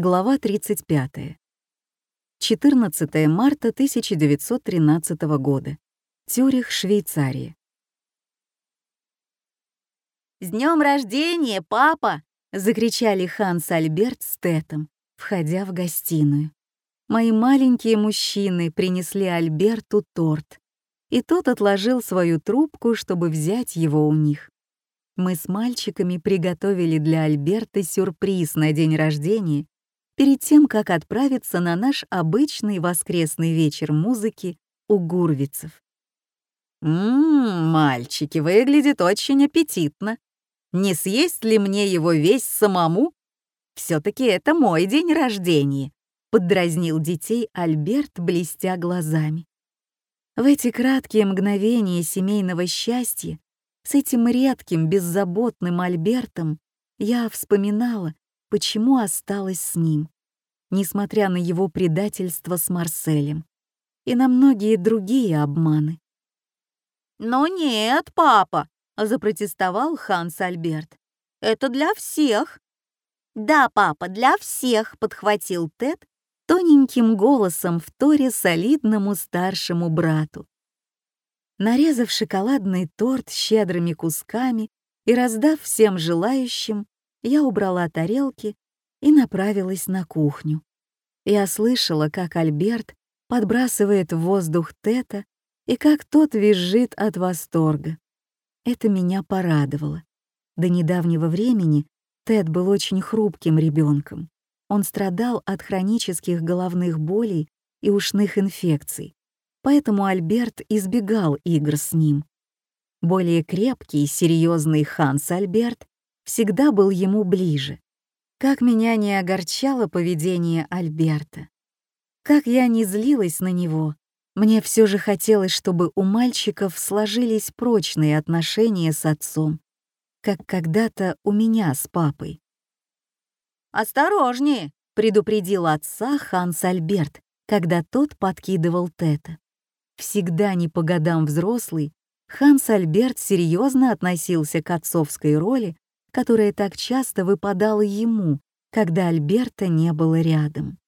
Глава 35. 14 марта 1913 года. Цюрих, Швейцария. «С днем рождения, папа!» — закричали Ханс Альберт с Тетом, входя в гостиную. Мои маленькие мужчины принесли Альберту торт, и тот отложил свою трубку, чтобы взять его у них. Мы с мальчиками приготовили для Альберта сюрприз на день рождения перед тем, как отправиться на наш обычный воскресный вечер музыки у Гурвицев. «Ммм, мальчики, выглядит очень аппетитно. Не съесть ли мне его весь самому? все таки это мой день рождения», — поддразнил детей Альберт, блестя глазами. В эти краткие мгновения семейного счастья с этим редким, беззаботным Альбертом я вспоминала, почему осталась с ним, несмотря на его предательство с Марселем и на многие другие обманы. «Но нет, папа!» — запротестовал Ханс Альберт. «Это для всех!» «Да, папа, для всех!» — подхватил Тед тоненьким голосом в торе солидному старшему брату. Нарезав шоколадный торт щедрыми кусками и раздав всем желающим, я убрала тарелки и направилась на кухню. Я слышала, как Альберт подбрасывает в воздух Тета и как тот визжит от восторга. Это меня порадовало. До недавнего времени Тед был очень хрупким ребенком. Он страдал от хронических головных болей и ушных инфекций, поэтому Альберт избегал игр с ним. Более крепкий и серьезный Ханс Альберт всегда был ему ближе. Как меня не огорчало поведение Альберта. Как я не злилась на него, мне все же хотелось, чтобы у мальчиков сложились прочные отношения с отцом, как когда-то у меня с папой. «Осторожнее!» — предупредил отца Ханс Альберт, когда тот подкидывал Тета. Всегда не по годам взрослый, Ханс Альберт серьезно относился к отцовской роли которая так часто выпадала ему, когда Альберта не было рядом.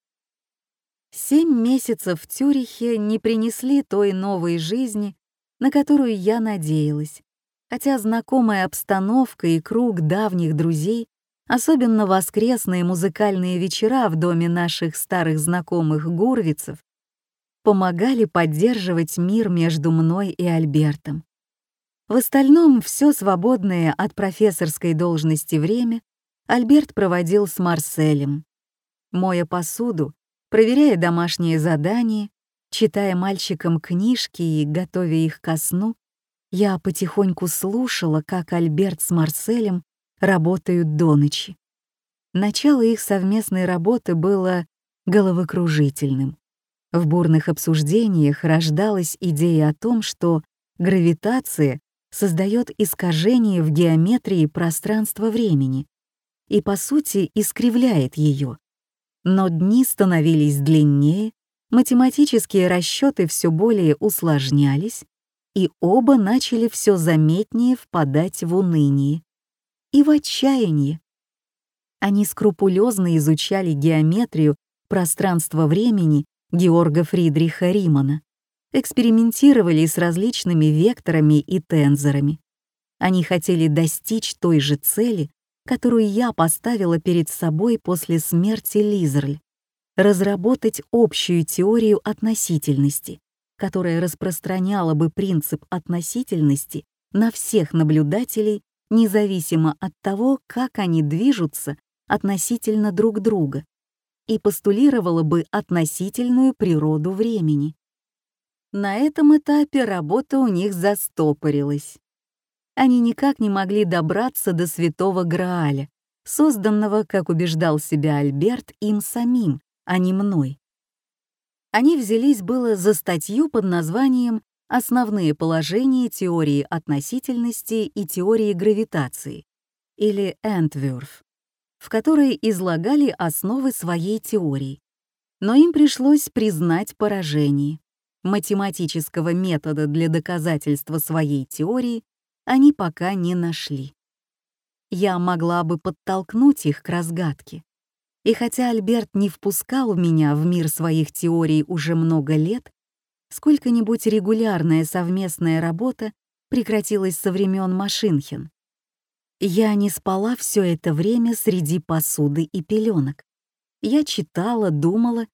Семь месяцев в Тюрихе не принесли той новой жизни, на которую я надеялась, хотя знакомая обстановка и круг давних друзей, особенно воскресные музыкальные вечера в доме наших старых знакомых Гурвицев, помогали поддерживать мир между мной и Альбертом. В остальном все свободное от профессорской должности время Альберт проводил с Марселем. Моя посуду, проверяя домашние задания, читая мальчикам книжки и готовя их ко сну, я потихоньку слушала, как Альберт с Марселем работают до ночи. Начало их совместной работы было головокружительным. В бурных обсуждениях рождалась идея о том, что гравитация создает искажение в геометрии пространства-времени и, по сути, искривляет ее. Но дни становились длиннее, математические расчеты все более усложнялись, и оба начали все заметнее впадать в уныние и в отчаяние. Они скрупулезно изучали геометрию пространства-времени Георга Фридриха Римана экспериментировали с различными векторами и тензорами. Они хотели достичь той же цели, которую я поставила перед собой после смерти Лизерль — разработать общую теорию относительности, которая распространяла бы принцип относительности на всех наблюдателей, независимо от того, как они движутся относительно друг друга, и постулировала бы относительную природу времени. На этом этапе работа у них застопорилась. Они никак не могли добраться до святого Грааля, созданного, как убеждал себя Альберт, им самим, а не мной. Они взялись было за статью под названием «Основные положения теории относительности и теории гравитации» или «Энтвюрф», в которой излагали основы своей теории. Но им пришлось признать поражение математического метода для доказательства своей теории они пока не нашли. Я могла бы подтолкнуть их к разгадке. И хотя Альберт не впускал меня в мир своих теорий уже много лет, сколько-нибудь регулярная совместная работа прекратилась со времен Машинхен. Я не спала все это время среди посуды и пеленок. Я читала, думала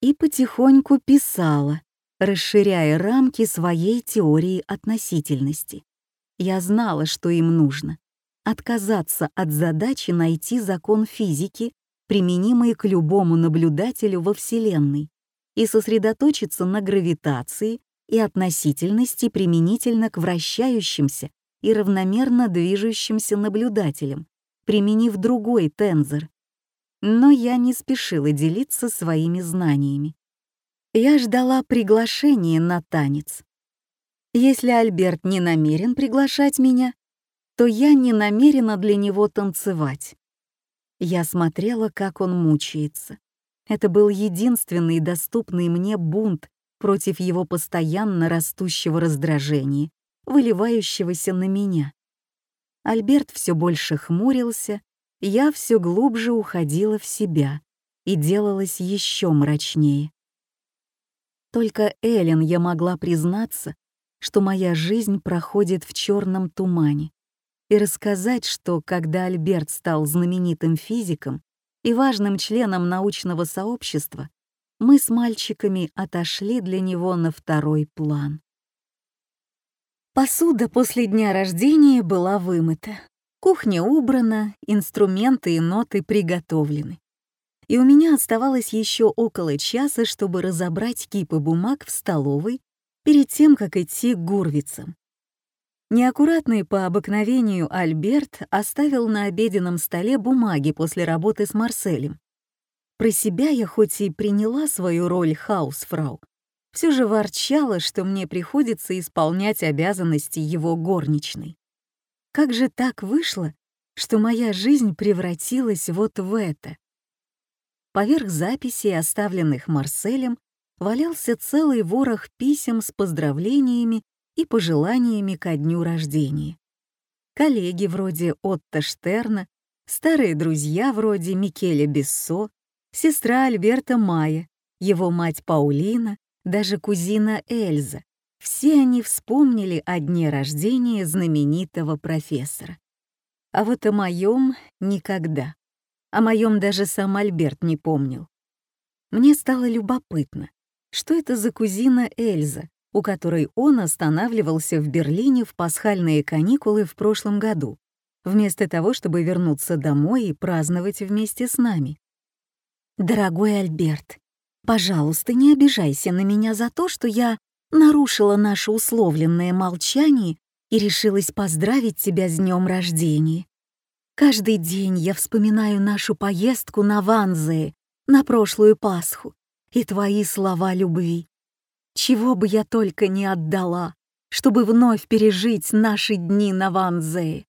и потихоньку писала, расширяя рамки своей теории относительности. Я знала, что им нужно — отказаться от задачи найти закон физики, применимый к любому наблюдателю во Вселенной, и сосредоточиться на гравитации и относительности применительно к вращающимся и равномерно движущимся наблюдателям, применив другой тензор. Но я не спешила делиться своими знаниями. Я ждала приглашения на танец. Если Альберт не намерен приглашать меня, то я не намерена для него танцевать. Я смотрела, как он мучается. Это был единственный доступный мне бунт против его постоянно растущего раздражения, выливающегося на меня. Альберт все больше хмурился, я все глубже уходила в себя и делалась еще мрачнее. Только Эллен я могла признаться, что моя жизнь проходит в черном тумане, и рассказать, что когда Альберт стал знаменитым физиком и важным членом научного сообщества, мы с мальчиками отошли для него на второй план. Посуда после дня рождения была вымыта, кухня убрана, инструменты и ноты приготовлены. И у меня оставалось еще около часа, чтобы разобрать кипы бумаг в столовой перед тем, как идти к Гурвицам. Неаккуратный по обыкновению Альберт оставил на обеденном столе бумаги после работы с Марселем, про себя я хоть и приняла свою роль хаусфрау, все же ворчала, что мне приходится исполнять обязанности его горничной. Как же так вышло, что моя жизнь превратилась вот в это? Поверх записей, оставленных Марселем, валялся целый ворох писем с поздравлениями и пожеланиями ко дню рождения. Коллеги вроде Отто Штерна, старые друзья вроде Микеля Бессо, сестра Альберта Майя, его мать Паулина, даже кузина Эльза. Все они вспомнили о дне рождения знаменитого профессора. А вот о моем никогда. О моем даже сам Альберт не помнил. Мне стало любопытно, что это за кузина Эльза, у которой он останавливался в Берлине в пасхальные каникулы в прошлом году, вместо того, чтобы вернуться домой и праздновать вместе с нами. «Дорогой Альберт, пожалуйста, не обижайся на меня за то, что я нарушила наше условленное молчание и решилась поздравить тебя с днем рождения. Каждый день я вспоминаю нашу поездку на Ванзее, на прошлую Пасху, и твои слова любви. Чего бы я только не отдала, чтобы вновь пережить наши дни на Ванзее.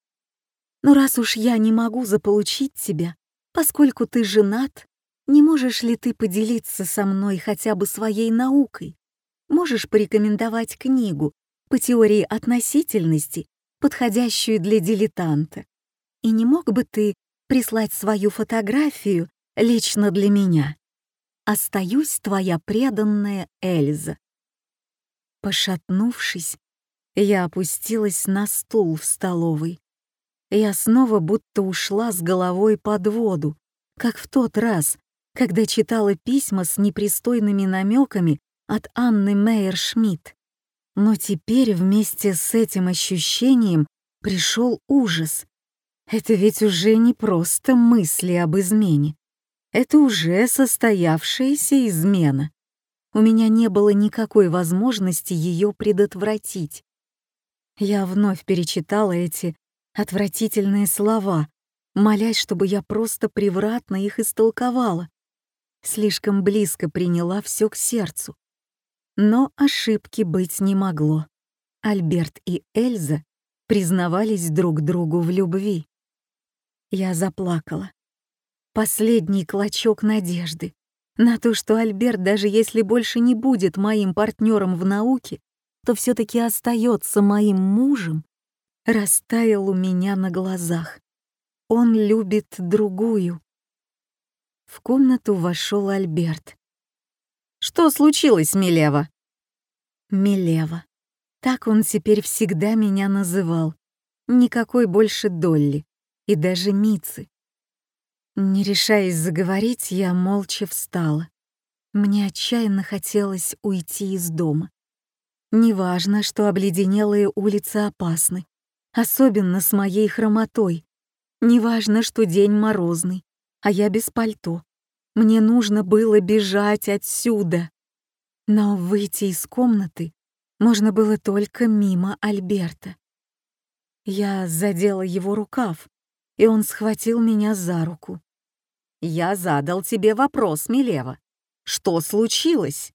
Но раз уж я не могу заполучить тебя, поскольку ты женат, не можешь ли ты поделиться со мной хотя бы своей наукой? Можешь порекомендовать книгу по теории относительности, подходящую для дилетанта? И не мог бы ты прислать свою фотографию лично для меня? Остаюсь твоя преданная Эльза. Пошатнувшись, я опустилась на стул в столовой. Я снова будто ушла с головой под воду, как в тот раз, когда читала письма с непристойными намеками от Анны Мейер-Шмидт. Но теперь вместе с этим ощущением пришел ужас. Это ведь уже не просто мысли об измене. Это уже состоявшаяся измена. У меня не было никакой возможности ее предотвратить. Я вновь перечитала эти отвратительные слова, молясь, чтобы я просто превратно их истолковала слишком близко приняла все к сердцу. Но ошибки быть не могло. Альберт и Эльза признавались друг другу в любви. Я заплакала. Последний клочок надежды на то, что Альберт, даже если больше не будет моим партнером в науке, то все-таки остается моим мужем, растаял у меня на глазах. Он любит другую. В комнату вошел Альберт. «Что случилось, Милева?» Милева. Так он теперь всегда меня называл. Никакой больше Долли. И даже Мицы. Не решаясь заговорить, я молча встала. Мне отчаянно хотелось уйти из дома. Неважно, что обледенелые улицы опасны, особенно с моей хромотой. Неважно, что день морозный, а я без пальто. Мне нужно было бежать отсюда. Но выйти из комнаты можно было только мимо Альберта. Я задела его рукав, и он схватил меня за руку. «Я задал тебе вопрос, Милева. Что случилось?»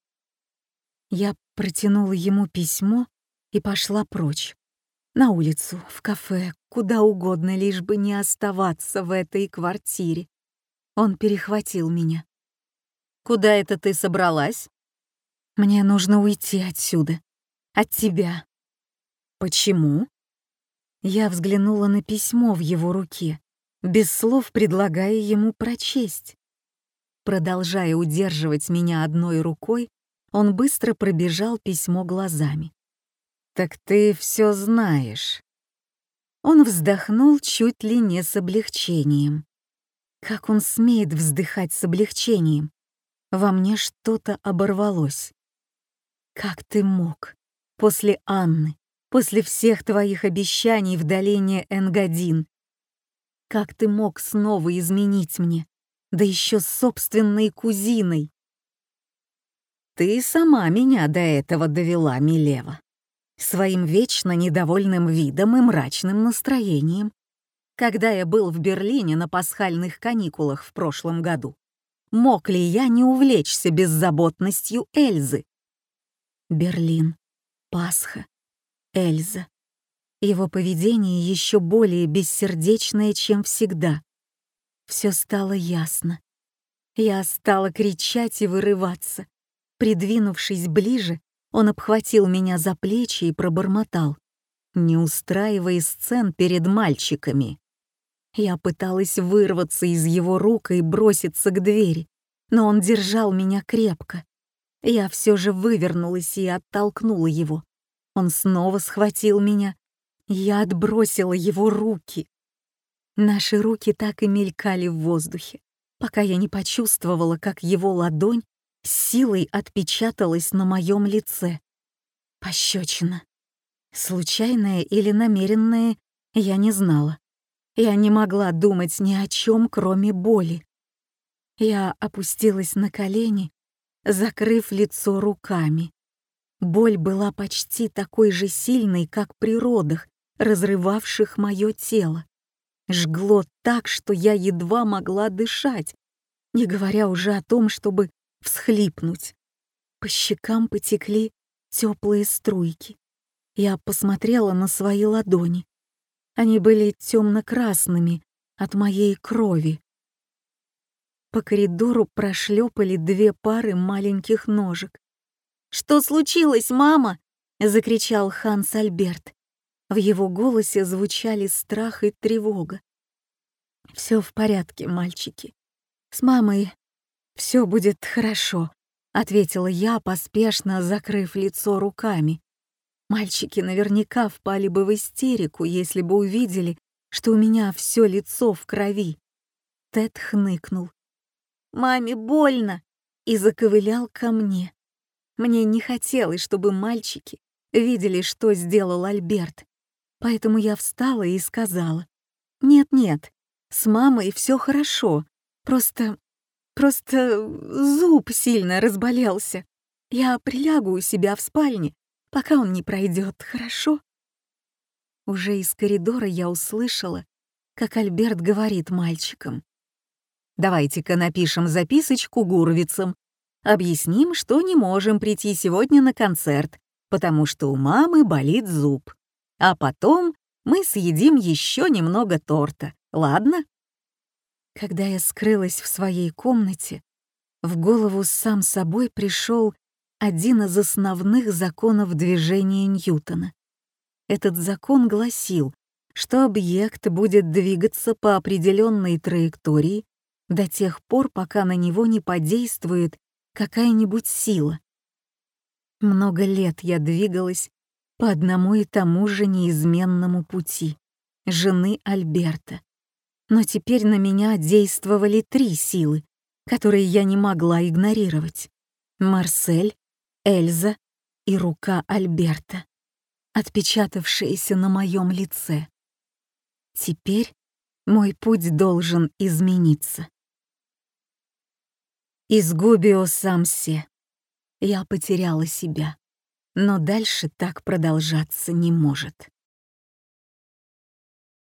Я протянула ему письмо и пошла прочь. На улицу, в кафе, куда угодно, лишь бы не оставаться в этой квартире. Он перехватил меня. «Куда это ты собралась?» «Мне нужно уйти отсюда. От тебя». «Почему?» Я взглянула на письмо в его руке, без слов предлагая ему прочесть. Продолжая удерживать меня одной рукой, он быстро пробежал письмо глазами. «Так ты все знаешь». Он вздохнул чуть ли не с облегчением. Как он смеет вздыхать с облегчением? Во мне что-то оборвалось. Как ты мог? После Анны, после всех твоих обещаний в долине Энгадин. Как ты мог снова изменить мне? да еще собственной кузиной. Ты сама меня до этого довела, Милева. Своим вечно недовольным видом и мрачным настроением. Когда я был в Берлине на пасхальных каникулах в прошлом году, мог ли я не увлечься беззаботностью Эльзы? Берлин, Пасха, Эльза. Его поведение еще более бессердечное, чем всегда все стало ясно. Я стала кричать и вырываться. Придвинувшись ближе, он обхватил меня за плечи и пробормотал, не устраивая сцен перед мальчиками. Я пыталась вырваться из его рук и броситься к двери, но он держал меня крепко. Я все же вывернулась и оттолкнула его. Он снова схватил меня. Я отбросила его руки. Наши руки так и мелькали в воздухе, пока я не почувствовала, как его ладонь силой отпечаталась на моем лице. Пощечина. Случайная или намеренная, я не знала. Я не могла думать ни о чем, кроме боли. Я опустилась на колени, закрыв лицо руками. Боль была почти такой же сильной, как при родах, разрывавших мое тело жгло так, что я едва могла дышать, не говоря уже о том, чтобы всхлипнуть. По щекам потекли теплые струйки. Я посмотрела на свои ладони. Они были темно-красными от моей крови. По коридору прошлепали две пары маленьких ножек. «Что случилось, мама?» — закричал Ханс Альберт. В его голосе звучали страх и тревога. Все в порядке, мальчики. С мамой все будет хорошо», — ответила я, поспешно закрыв лицо руками. Мальчики наверняка впали бы в истерику, если бы увидели, что у меня все лицо в крови. Тед хныкнул. «Маме больно!» и заковылял ко мне. Мне не хотелось, чтобы мальчики видели, что сделал Альберт. Поэтому я встала и сказала, «Нет-нет, с мамой все хорошо, просто... просто зуб сильно разболелся. Я прилягу у себя в спальне, пока он не пройдет, хорошо?» Уже из коридора я услышала, как Альберт говорит мальчикам. «Давайте-ка напишем записочку гурвицам. Объясним, что не можем прийти сегодня на концерт, потому что у мамы болит зуб. А потом мы съедим еще немного торта, ладно? Когда я скрылась в своей комнате, в голову сам собой пришел один из основных законов движения Ньютона. Этот закон гласил, что объект будет двигаться по определенной траектории до тех пор, пока на него не подействует какая-нибудь сила. Много лет я двигалась по одному и тому же неизменному пути жены Альберта. Но теперь на меня действовали три силы, которые я не могла игнорировать. Марсель, Эльза и рука Альберта, отпечатавшаяся на моем лице. Теперь мой путь должен измениться. Изгубио самсе. Я потеряла себя, но дальше так продолжаться не может.